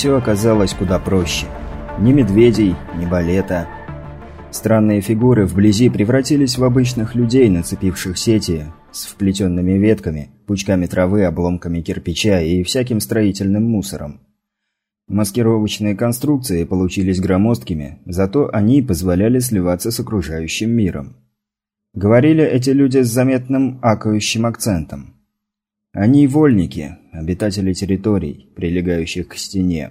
все оказалось куда проще. Ни медведей, ни балета. Странные фигуры вблизи превратились в обычных людей, нацепивших сети с вплетенными ветками, пучками травы, обломками кирпича и всяким строительным мусором. Маскировочные конструкции получились громоздкими, зато они позволяли сливаться с окружающим миром. Говорили эти люди с заметным акающим акцентом. Они вольники, обитатели территорий, прилегающих к стене.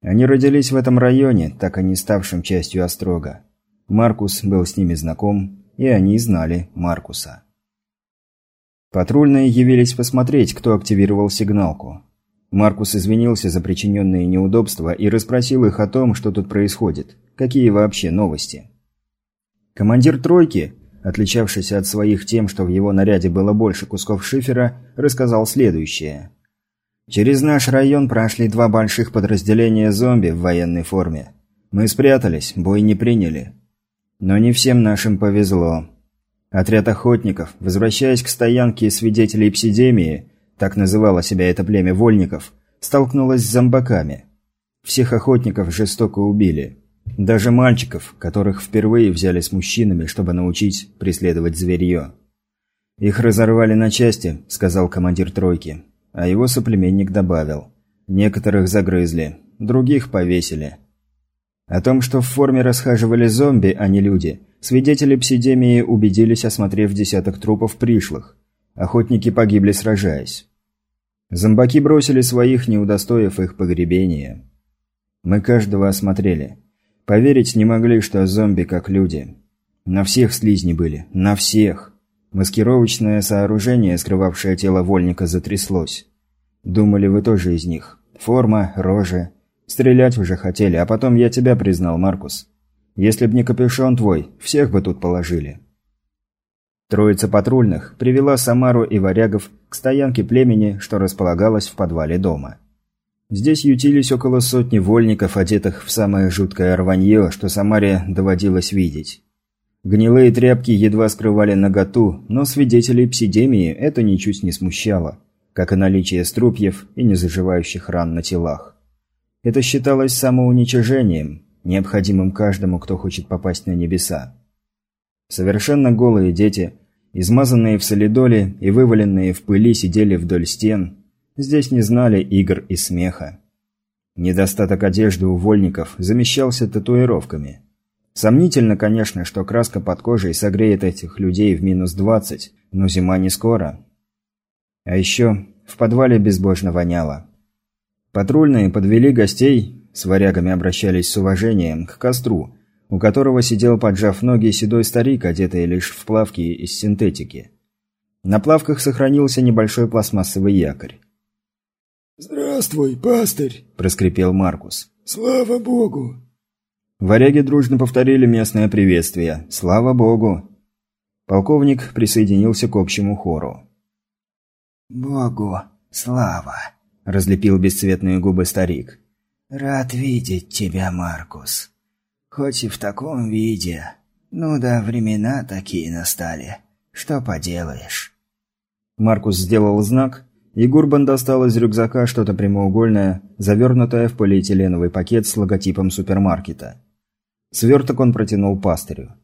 Они родились в этом районе, так и не ставшим частью Острога. Маркус был с ними знаком, и они знали Маркуса. Патрульные явились посмотреть, кто активировал сигналку. Маркус извинился за причиненные неудобства и расспросил их о том, что тут происходит, какие вообще новости. Командир тройки, отличавшийся от своих тем, что в его наряде было больше кусков шифера, рассказал следующее. «Через наш район прошли два больших подразделения зомби в военной форме. Мы спрятались, бой не приняли. Но не всем нашим повезло. Отряд охотников, возвращаясь к стоянке свидетелей эпидемии, так называло себя это племя вольников, столкнулась с зомбаками. Всех охотников жестоко убили. Даже мальчиков, которых впервые взяли с мужчинами, чтобы научить преследовать зверье. «Их разорвали на части», – сказал командир тройки. А его соплеменник добавил. «Некоторых загрызли, других повесили». О том, что в форме расхаживали зомби, а не люди, свидетели псидемии убедились, осмотрев десяток трупов пришлых. Охотники погибли, сражаясь. Зомбаки бросили своих, не удостоив их погребения. Мы каждого осмотрели. Поверить не могли, что зомби как люди. На всех слизни были. На всех. Маскировочное сооружение, скрывавшее тело вольника, затряслось. Думали, вы тоже из них. Форма, рожи. Стрелять уже хотели, а потом я тебя признал, Маркус. Если б не капюшон твой, всех бы тут положили. Троица патрульных привела Самару и варягов к стоянке племени, что располагалось в подвале дома. Здесь ютились около сотни вольников, одетых в самое жуткое рванье, что Самаре доводилось видеть. Гнилые тряпки едва скрывали наготу, но свидетелей псидемии это ничуть не смущало, как и наличие струпьев и незаживающих ран на телах. Это считалось самоуничижением, необходимым каждому, кто хочет попасть на небеса. Совершенно голые дети, измазанные в солидоле и вываленные в пыли, сидели вдоль стен, Здесь не знали игр и смеха. Недостаток одежды у вольников замещался татуировками. Сомнительно, конечно, что краска под кожей согреет этих людей в минус 20, но зима не скоро. А еще в подвале безбожно воняло. Патрульные подвели гостей, с варягами обращались с уважением, к костру, у которого сидел, поджав ноги, седой старик, одетый лишь в плавки из синтетики. На плавках сохранился небольшой пластмассовый якорь. «Здравствуй, пастырь!» – проскрипел Маркус. «Слава Богу!» Варяги дружно повторили местное приветствие. «Слава Богу!» Полковник присоединился к общему хору. «Богу слава!» – разлепил бесцветные губы старик. «Рад видеть тебя, Маркус. Хоть и в таком виде. Ну да, времена такие настали. Что поделаешь?» Маркус сделал знак, и Гурбан достал из рюкзака что-то прямоугольное, завернутое в полиэтиленовый пакет с логотипом супермаркета. Сверток он протянул пастырю.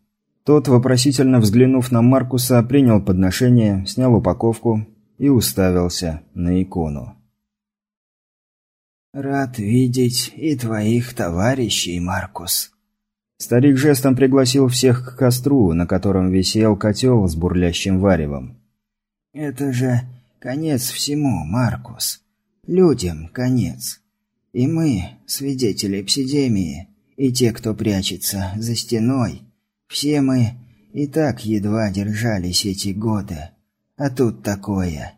Тот, вопросительно взглянув на Маркуса, принял подношение, снял упаковку и уставился на икону. «Рад видеть и твоих товарищей, Маркус». Старик жестом пригласил всех к костру, на котором висел котел с бурлящим варевом. «Это же Конец всему, Маркус. Людям конец. И мы, свидетели эпидемии, и те, кто прячется за стеной, все мы и так едва держались эти годы. А тут такое.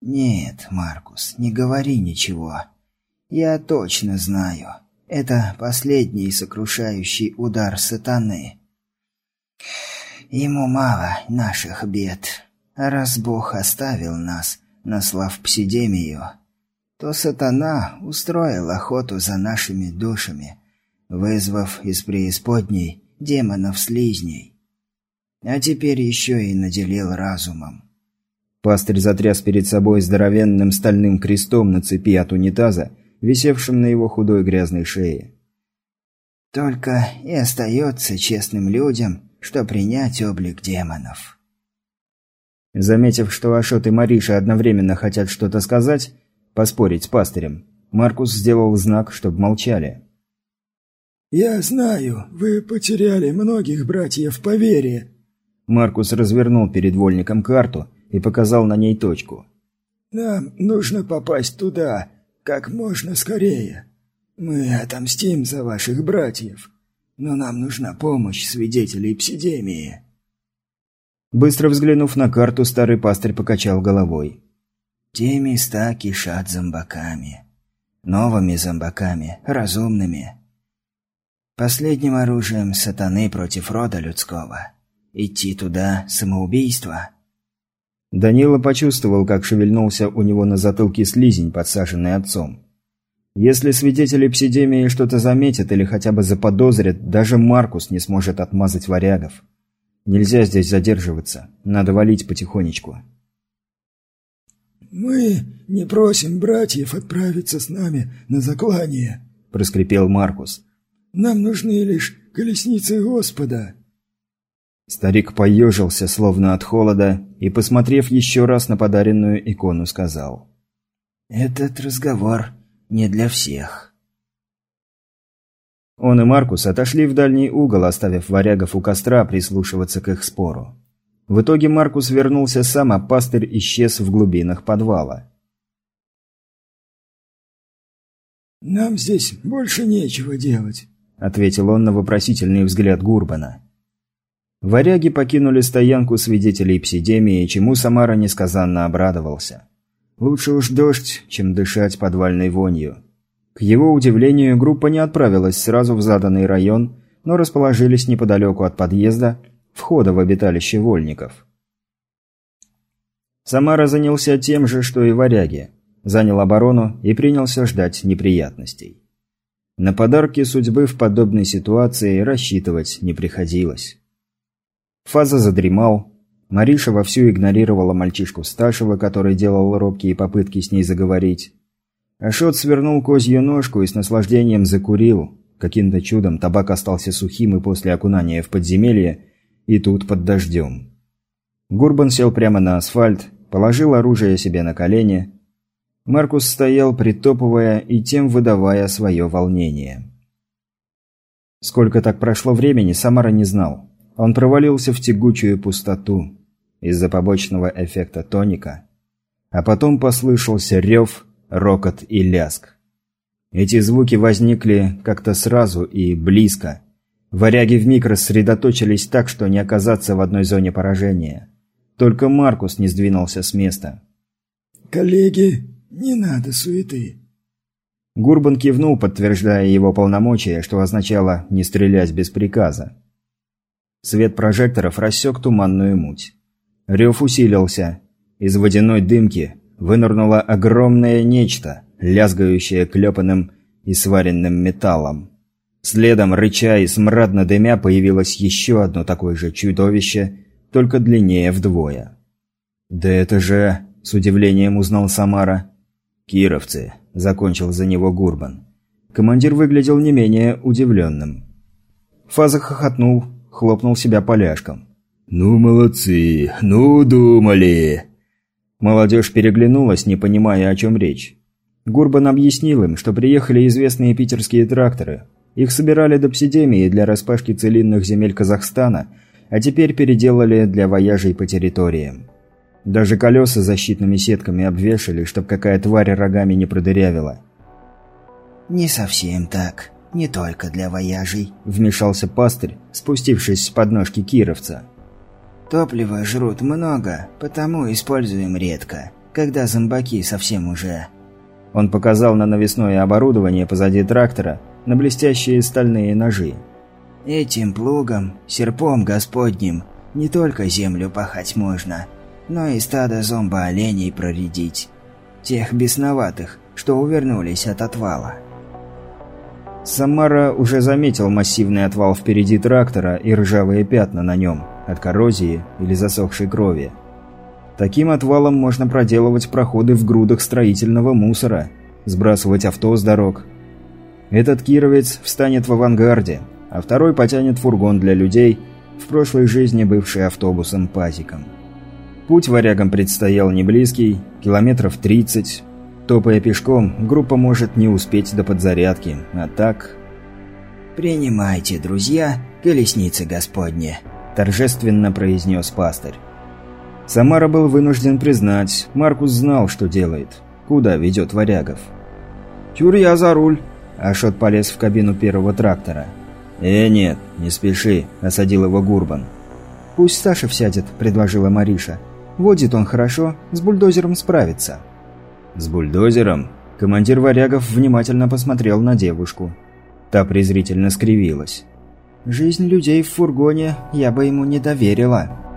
Нет, Маркус, не говори ничего. Я точно знаю. Это последний сокрушающий удар сатаны. Ему мало наших бед. А раз Бог оставил нас, наслав псидемию, то сатана устроил охоту за нашими душами, вызвав из преисподней демонов-слизней. А теперь еще и наделил разумом. Пастырь затряс перед собой здоровенным стальным крестом на цепи от унитаза висевшим на его худой грязной шее. «Только и остается честным людям, что принять облик демонов». Заметив, что Ашот и Мариша одновременно хотят что-то сказать, поспорить с пастырем, Маркус сделал знак, чтобы молчали. «Я знаю, вы потеряли многих братьев по вере». Маркус развернул перед вольником карту и показал на ней точку. «Нам нужно попасть туда, как можно скорее. Мы отомстим за ваших братьев, но нам нужна помощь свидетелей псидемии». Быстро взглянув на карту, старый пастырь покачал головой. «Те места кишат зомбаками. Новыми зомбаками, разумными. Последним оружием сатаны против рода людского. Идти туда – самоубийство». Данила почувствовал, как шевельнулся у него на затылке слизень, подсаженный отцом. Если свидетели псидемии что-то заметят или хотя бы заподозрят, даже Маркус не сможет отмазать варягов. Нельзя здесь задерживаться, надо валить потихонечку. «Мы не просим братьев отправиться с нами на заклание», – проскрипел Маркус. Нам нужны лишь колесницы Господа». Старик поежился, словно от холода, и, посмотрев еще раз на подаренную икону, сказал. «Этот разговор не для всех». Он и Маркус отошли в дальний угол, оставив варягов у костра прислушиваться к их спору. В итоге Маркус вернулся сам, а пастырь исчез в глубинах подвала. «Нам здесь больше нечего делать ответил он на вопросительный взгляд Гурбана. Варяги покинули стоянку свидетелей эпидемии, чему Самара несказанно обрадовался. Лучше уж дождь, чем дышать подвальной вонью. К его удивлению, группа не отправилась сразу в заданный район, но расположились неподалеку от подъезда, входа в обиталище вольников. Самара занялся тем же, что и варяги. Занял оборону и принялся ждать неприятностей. На подарки судьбы в подобной ситуации рассчитывать не приходилось. Фаза задремал. Мариша вовсю игнорировала мальчишку Сташева, который делал робкие попытки с ней заговорить. Ашот свернул козью ножку и с наслаждением закурил. Каким-то чудом табак остался сухим и после окунания в подземелье, и тут под дождем. Гурбан сел прямо на асфальт, положил оружие себе на колени, Маркус стоял, притопывая и тем выдавая свое волнение. Сколько так прошло времени, Самара не знал. Он провалился в тягучую пустоту из-за побочного эффекта тоника. А потом послышался рев, рокот и ляск. Эти звуки возникли как-то сразу и близко. Варяги вмиг рассредоточились так, что не оказаться в одной зоне поражения. Только Маркус не сдвинулся с места. «Коллеги, «Не надо суеты». Гурбан кивнул, подтверждая его полномочия, что означало «не стрелять без приказа». Свет прожекторов рассек туманную муть. Рев усилился. Из водяной дымки вынырнуло огромное нечто, лязгающее клепанным и сваренным металлом. Следом, рыча и смрадно дымя, появилось еще одно такое же чудовище, только длиннее вдвое. «Да это же...» – с удивлением узнал Самара. «Кировцы», – закончил за него Гурбан. Командир выглядел не менее удивленным. Фаза хохотнул, хлопнул себя поляшком. «Ну, молодцы! Ну, думали!» Молодежь переглянулась, не понимая, о чем речь. Гурбан объяснил им, что приехали известные питерские тракторы. Их собирали до псидемии для распашки целинных земель Казахстана, а теперь переделали для вояжей по территориям. Даже колеса защитными сетками обвешали, чтоб какая тварь рогами не продырявила. «Не совсем так. Не только для вояжей», – вмешался пастырь, спустившись с подножки кировца. «Топлива жрут много, потому используем редко, когда зомбаки совсем уже...» Он показал на навесное оборудование позади трактора, на блестящие стальные ножи. «Этим плугом, серпом господним, не только землю пахать можно, но и стадо зомбо-оленей проредить. Тех бесноватых, что увернулись от отвала. Самара уже заметил массивный отвал впереди трактора и ржавые пятна на нем, от коррозии или засохшей крови. Таким отвалом можно проделывать проходы в грудах строительного мусора, сбрасывать авто с дорог. Этот кировец встанет в авангарде, а второй потянет фургон для людей, в прошлой жизни бывший автобусом-пазиком. Путь варягам предстоял не близкий, километров 30. Топая пешком, группа может не успеть до подзарядки, а так... «Принимайте, друзья, колесницы Господни», – торжественно произнес пастырь. Самара был вынужден признать, Маркус знал, что делает, куда ведет варягов. «Чур я за руль!» – Ашот полез в кабину первого трактора. «Э, нет, не спеши», – осадил его Гурбан. «Пусть Саша сядет», – предложила Мариша. «Водит он хорошо, с бульдозером справится». «С бульдозером?» Командир варягов внимательно посмотрел на девушку. Та презрительно скривилась. «Жизнь людей в фургоне я бы ему не доверила».